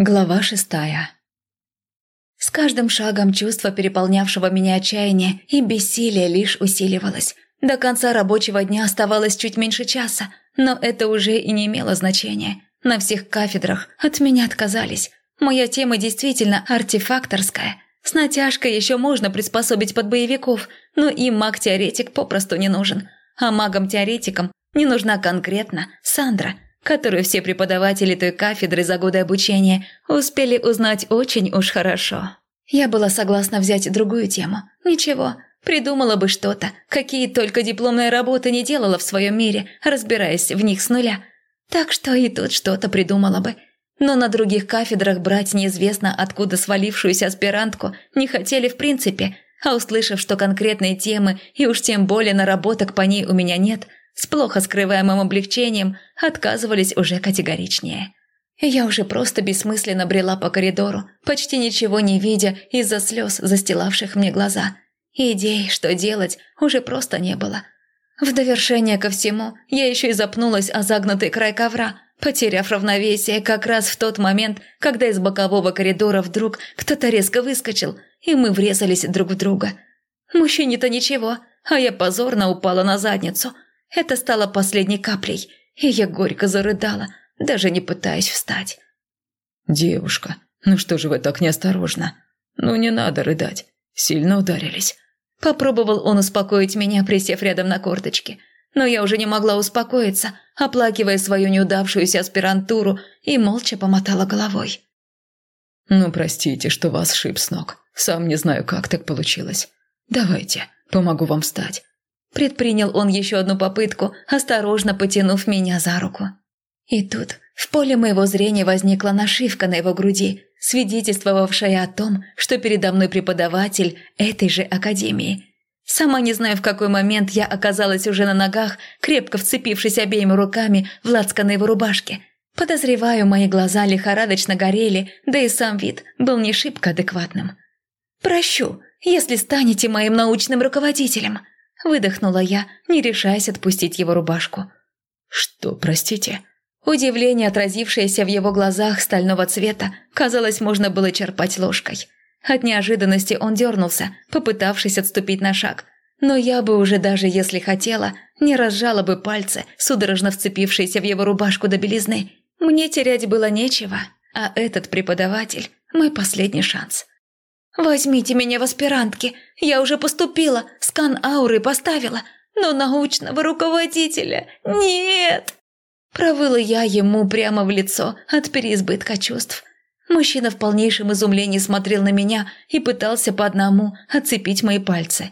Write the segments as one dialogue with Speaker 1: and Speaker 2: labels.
Speaker 1: Глава шестая С каждым шагом чувство переполнявшего меня отчаяния и бессилия лишь усиливалось. До конца рабочего дня оставалось чуть меньше часа, но это уже и не имело значения. На всех кафедрах от меня отказались. Моя тема действительно артефакторская. С натяжкой еще можно приспособить под боевиков, но им маг-теоретик попросту не нужен. А магам-теоретикам не нужна конкретно Сандра – которую все преподаватели той кафедры за годы обучения успели узнать очень уж хорошо. Я была согласна взять другую тему. Ничего, придумала бы что-то, какие только дипломные работы не делала в своем мире, разбираясь в них с нуля. Так что и тут что-то придумала бы. Но на других кафедрах брать неизвестно откуда свалившуюся аспирантку не хотели в принципе, а услышав, что конкретные темы и уж тем более наработок по ней у меня нет – с плохо скрываемым облегчением отказывались уже категоричнее. Я уже просто бессмысленно брела по коридору, почти ничего не видя из-за слез, застилавших мне глаза. Идей, что делать, уже просто не было. В довершение ко всему, я еще и запнулась о загнутый край ковра, потеряв равновесие как раз в тот момент, когда из бокового коридора вдруг кто-то резко выскочил, и мы врезались друг в друга. Мужчине-то ничего, а я позорно упала на задницу – это стало последней каплей, и я горько зарыдала, даже не пытаясь встать.
Speaker 2: «Девушка, ну что же вы так неосторожно? Ну не надо рыдать, сильно ударились».
Speaker 1: Попробовал он успокоить меня, присев рядом на корточке. Но я уже не могла успокоиться, оплакивая свою неудавшуюся аспирантуру, и молча помотала головой.
Speaker 2: «Ну, простите, что вас шип с ног. Сам не знаю, как так получилось. Давайте, помогу вам встать.
Speaker 1: Предпринял он еще одну попытку, осторожно потянув меня за руку. И тут в поле моего зрения возникла нашивка на его груди, свидетельствовавшая о том, что передо мной преподаватель этой же академии. Сама не знаю, в какой момент я оказалась уже на ногах, крепко вцепившись обеими руками в лацканы его рубашки. Подозреваю, мои глаза лихорадочно горели, да и сам вид был не шибко адекватным. «Прощу, если станете моим научным руководителем», Выдохнула я, не решаясь отпустить его рубашку.
Speaker 2: «Что, простите?»
Speaker 1: Удивление, отразившееся в его глазах стального цвета, казалось, можно было черпать ложкой. От неожиданности он дернулся, попытавшись отступить на шаг. Но я бы уже даже если хотела, не разжала бы пальцы, судорожно вцепившиеся в его рубашку до белизны. Мне терять было нечего, а этот преподаватель – мой последний шанс. «Возьмите меня в аспирантки. Я уже поступила, скан ауры поставила. Но научного руководителя нет!» Провыла я ему прямо в лицо от переизбытка чувств. Мужчина в полнейшем изумлении смотрел на меня и пытался по одному отцепить мои пальцы.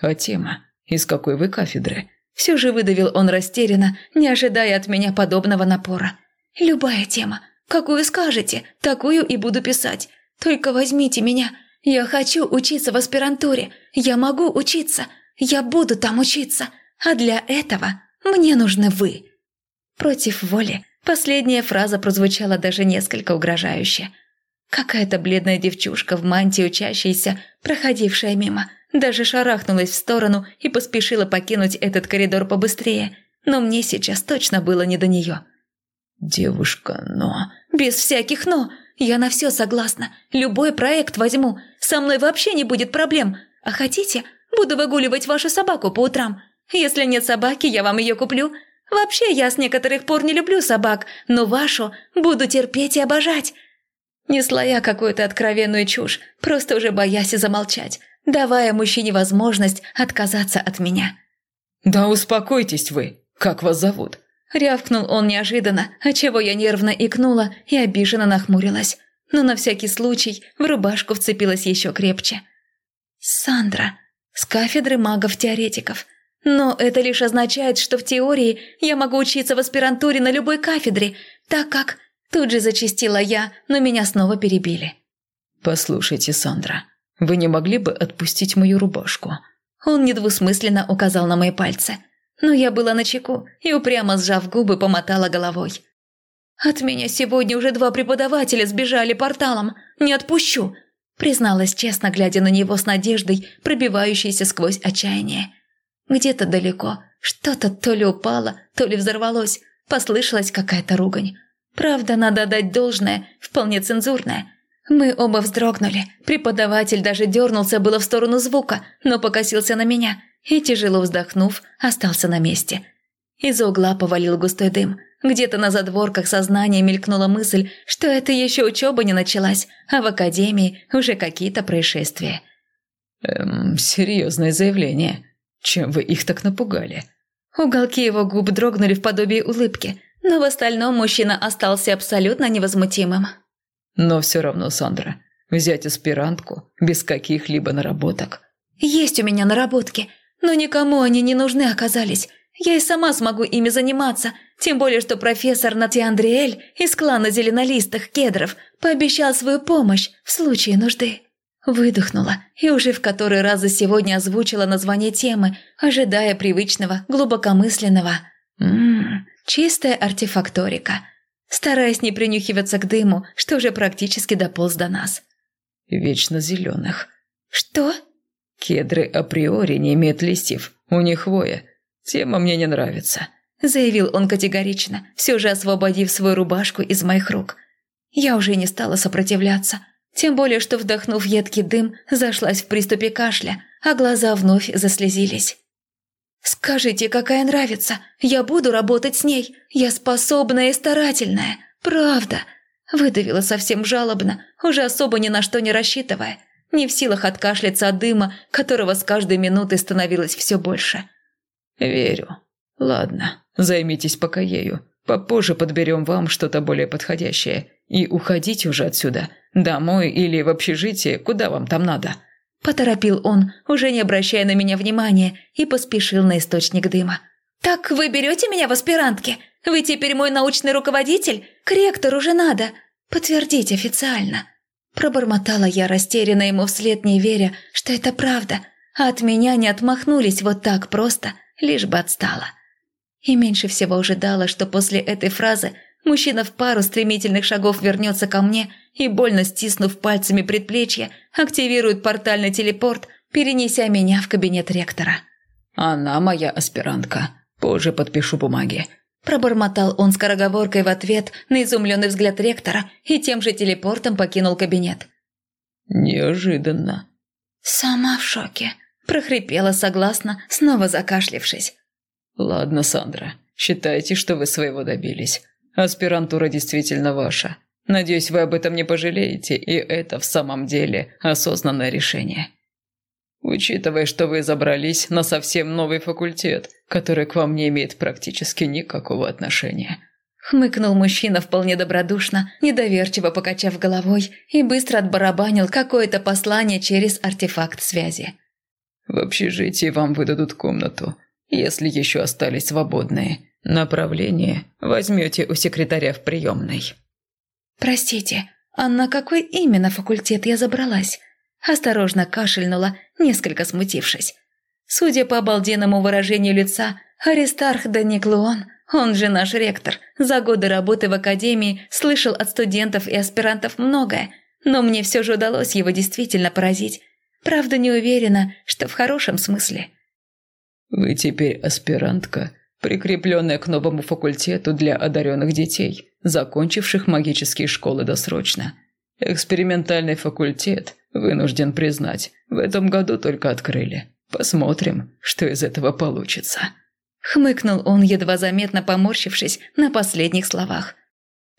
Speaker 2: «А тема? Из какой вы кафедры?»
Speaker 1: Все же выдавил он растерянно, не ожидая от меня подобного напора. «Любая тема. Какую скажете, такую и буду писать. Только возьмите меня. Я хочу учиться в аспирантуре. Я могу учиться. Я буду там учиться. А для этого мне нужны вы». Против воли последняя фраза прозвучала даже несколько угрожающе. Какая-то бледная девчушка в мантии учащаяся, проходившая мимо, даже шарахнулась в сторону и поспешила покинуть этот коридор побыстрее. Но мне сейчас точно было не до нее.
Speaker 2: «Девушка, но...»
Speaker 1: «Без всяких «но». Я на все согласна. Любой проект возьму. Со мной вообще не будет проблем. А хотите, буду выгуливать вашу собаку по утрам. Если нет собаки, я вам ее куплю. Вообще, я с некоторых пор не люблю собак, но вашу буду терпеть и обожать». Несла я какую-то откровенную чушь, просто уже боясь замолчать, давая мужчине возможность отказаться от меня.
Speaker 2: «Да успокойтесь вы. Как вас зовут?»
Speaker 1: Рявкнул он неожиданно, отчего я нервно икнула и обиженно нахмурилась. Но на всякий случай в рубашку вцепилась еще крепче. «Сандра. С кафедры магов-теоретиков. Но это лишь означает, что в теории я могу учиться в аспирантуре на любой кафедре, так как...» Тут же зачастила я, но меня снова перебили.
Speaker 2: «Послушайте, Сандра, вы не могли бы отпустить мою рубашку?»
Speaker 1: Он недвусмысленно указал на мои пальцы – но я была на чеку и упрямо сжав губы помотала головой. «От меня сегодня уже два преподавателя сбежали порталом. Не отпущу!» призналась честно, глядя на него с надеждой, пробивающейся сквозь отчаяние. Где-то далеко что-то то ли упало, то ли взорвалось, послышалась какая-то ругань. Правда, надо дать должное, вполне цензурное. Мы оба вздрогнули. Преподаватель даже дернулся было в сторону звука, но покосился на меня и, тяжело вздохнув, остался на месте. Из угла повалил густой дым. Где-то на задворках сознания мелькнула мысль, что это еще учеба не началась, а в академии уже какие-то происшествия.
Speaker 2: «Эм, серьезное заявление. Чем вы их так напугали?»
Speaker 1: Уголки его губ дрогнули в подобии улыбки, но в остальном мужчина остался абсолютно невозмутимым.
Speaker 2: Но все равно, Сандра, взять аспирантку без каких-либо наработок.
Speaker 1: Есть у меня наработки, но никому они не нужны оказались. Я и сама смогу ими заниматься, тем более, что профессор Андриэль из клана зеленолистых кедров пообещал свою помощь в случае нужды. Выдохнула и уже в который раз за сегодня озвучила название темы, ожидая привычного, глубокомысленного «Ммм, чистая артефакторика», стараясь не принюхиваться к дыму, что уже практически дополз до нас.
Speaker 2: «Вечно зеленых».
Speaker 1: «Что?»
Speaker 2: «Кедры априори не имеют листьев, у них хвоя. Тема мне не нравится», – заявил он категорично, все же освободив свою рубашку из моих рук.
Speaker 1: Я уже не стала сопротивляться – тем более, что, вдохнув едкий дым, зашлась в приступе кашля, а глаза вновь заслезились. «Скажите, какая нравится? Я буду работать с ней. Я способная и старательная. Правда!» Выдавила совсем жалобно, уже особо ни на что не рассчитывая. Не в силах откашляться от дыма, которого с каждой минутой становилось все больше.
Speaker 2: «Верю. Ладно, займитесь пока ею. Попозже подберем вам что-то более подходящее. И уходите уже отсюда. Домой или в общежитие, куда вам там надо».
Speaker 1: Поторопил он, уже не обращая на меня внимания, и поспешил на источник дыма. «Так вы берете меня в аспирантки? Вы теперь мой научный руководитель? К ректору уже надо. Подтвердить официально». Пробормотала я растерянно ему вслед, не веря, что это правда, а от меня не отмахнулись вот так просто, лишь бы отстала. И меньше всего ожидала, что после этой фразы Мужчина в пару стремительных шагов вернется ко мне и, больно стиснув пальцами предплечья, активирует портальный телепорт, перенеся меня в кабинет ректора.
Speaker 2: «Она моя аспирантка. Позже подпишу бумаги».
Speaker 1: Пробормотал он скороговоркой в ответ на изумленный взгляд ректора и тем же телепортом покинул кабинет.
Speaker 2: «Неожиданно».
Speaker 1: «Сама в шоке», – прохрипела согласно, снова закашлившись.
Speaker 2: «Ладно, Сандра, считайте, что вы своего добились. Аспирантура действительно ваша. Надеюсь, вы об этом не пожалеете, и это в самом деле осознанное решение. Учитывая, что вы забрались на совсем новый факультет, который к вам не имеет практически никакого отношения».
Speaker 1: Хмыкнул мужчина вполне добродушно, недоверчиво покачав головой и быстро отбарабанил какое-то послание через артефакт связи.
Speaker 2: «В общежитии вам выдадут комнату, если еще остались свободные. Направление возьмете у секретаря в приемной».
Speaker 1: «Простите, а на какой именно факультет я забралась?» Осторожно кашельнула, несколько смутившись. Судя по обалденному выражению лица, Аристарх Даниклуон, он же наш ректор, за годы работы в академии слышал от студентов и аспирантов многое, но мне все же удалось его действительно поразить. Правда, не уверена, что в хорошем смысле.
Speaker 2: «Вы теперь аспирантка прикрепленная к новому факультету для одаренных детей, закончивших магические школы досрочно. Экспериментальный факультет, вынужден признать, в этом году только открыли. Посмотрим, что из этого получится».
Speaker 1: Хмыкнул он, едва заметно поморщившись на последних словах.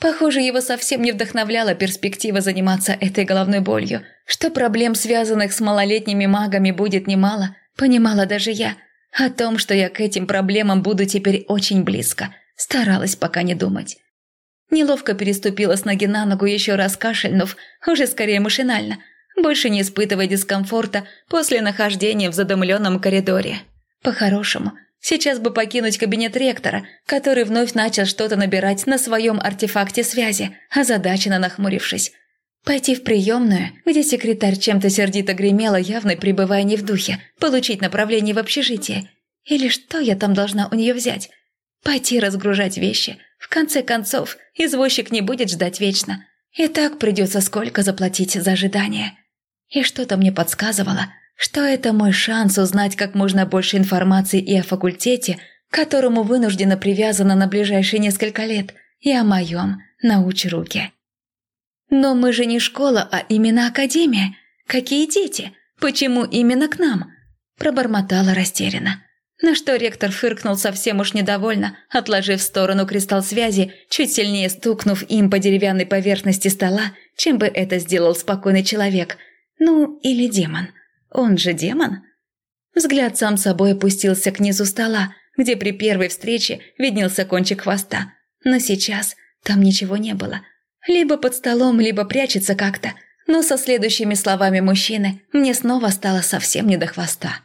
Speaker 1: Похоже, его совсем не вдохновляла перспектива заниматься этой головной болью. Что проблем, связанных с малолетними магами, будет немало, понимала даже я – о том, что я к этим проблемам буду теперь очень близко, старалась пока не думать. Неловко переступила с ноги на ногу, еще раз кашельнув, уже скорее машинально, больше не испытывая дискомфорта после нахождения в задымленном коридоре. По-хорошему, сейчас бы покинуть кабинет ректора, который вновь начал что-то набирать на своем артефакте связи, озадаченно нахмурившись. Пойти в приемную, где секретарь чем-то сердито гремела, явно пребывая не в духе, получить направление в общежитие. Или что я там должна у нее взять? Пойти разгружать вещи. В конце концов, извозчик не будет ждать вечно. И так придется сколько заплатить за ожидание. И что-то мне подсказывало, что это мой шанс узнать как можно больше информации и о факультете, которому вынуждена привязана на ближайшие несколько лет, и о моем научь руки. Но мы же не школа, а именно академия. Какие дети? Почему именно к нам? Пробормотала растерянно. На что ректор фыркнул совсем уж недовольно, отложив в сторону кристалл связи, чуть сильнее стукнув им по деревянной поверхности стола, чем бы это сделал спокойный человек. Ну, или демон. Он же демон. Взгляд сам собой опустился к низу стола, где при первой встрече виднелся кончик хвоста. Но сейчас там ничего не было. Либо под столом, либо прячется как-то. Но со следующими словами мужчины мне снова стало совсем не до хвоста.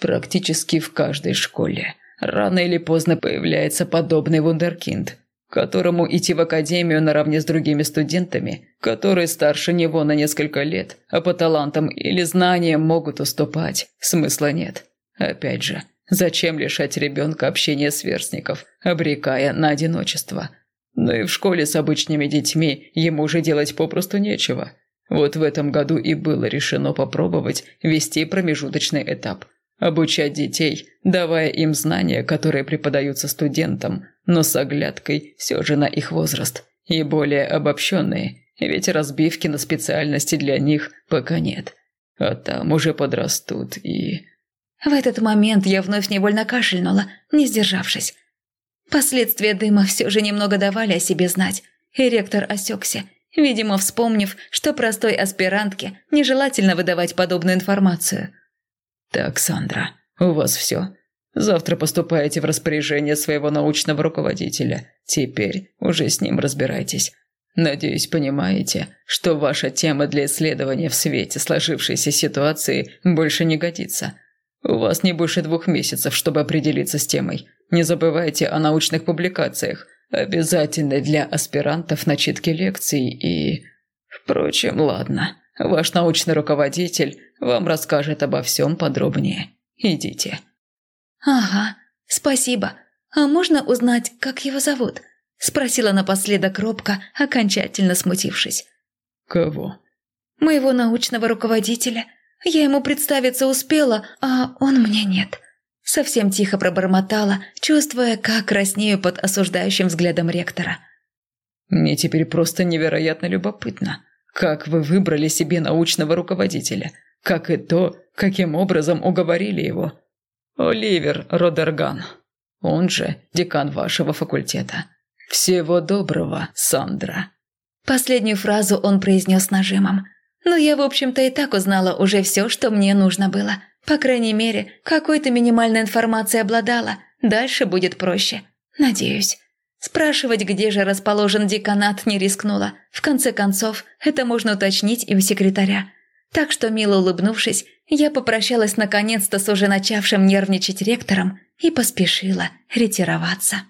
Speaker 2: Практически в каждой школе рано или поздно появляется подобный вундеркинд, которому идти в академию наравне с другими студентами, которые старше него на несколько лет, а по талантам или знаниям могут уступать, смысла нет. Опять же, зачем лишать ребенка общения сверстников, обрекая на одиночество? Но и в школе с обычными детьми ему уже делать попросту нечего. Вот в этом году и было решено попробовать вести промежуточный этап – обучать детей, давая им знания, которые преподаются студентам, но с оглядкой все же на их возраст, и более обобщенные, ведь разбивки на специальности для них пока нет. А там уже подрастут и...
Speaker 1: В этот момент я вновь невольно кашельнула, не сдержавшись. Последствия дыма все же немного давали о себе знать, и ректор осекся, видимо, вспомнив, что простой аспирантке нежелательно выдавать подобную информацию –
Speaker 2: «Так, Сандра, у вас все. Завтра поступаете в распоряжение своего научного руководителя. Теперь уже с ним разбирайтесь. Надеюсь, понимаете, что ваша тема для исследования в свете сложившейся ситуации больше не годится. У вас не больше двух месяцев, чтобы определиться с темой. Не забывайте о научных публикациях, обязательно для аспирантов начитки лекций и... Впрочем, ладно. Ваш научный руководитель вам расскажет обо всем подробнее. Идите».
Speaker 1: «Ага, спасибо. А можно узнать, как его зовут?» – спросила напоследок робко, окончательно смутившись.
Speaker 2: «Кого?»
Speaker 1: «Моего научного руководителя. Я ему представиться успела, а он мне нет». Совсем тихо пробормотала, чувствуя, как краснею под осуждающим взглядом ректора.
Speaker 2: «Мне теперь просто невероятно любопытно. Как вы выбрали себе научного руководителя? Как и то, каким образом уговорили его? Оливер Родерган, он же декан вашего факультета. Всего доброго, Сандра.
Speaker 1: Последнюю фразу он произнес нажимом. Но я, в общем-то, и так узнала уже все, что мне нужно было. По крайней мере, какой-то минимальной информацией обладала. Дальше будет проще. Надеюсь. Спрашивать, где же расположен деканат, не рискнула. В конце концов, это можно уточнить и у секретаря. Так что, мило улыбнувшись, я попрощалась наконец-то с уже начавшим нервничать ректором и поспешила ретироваться.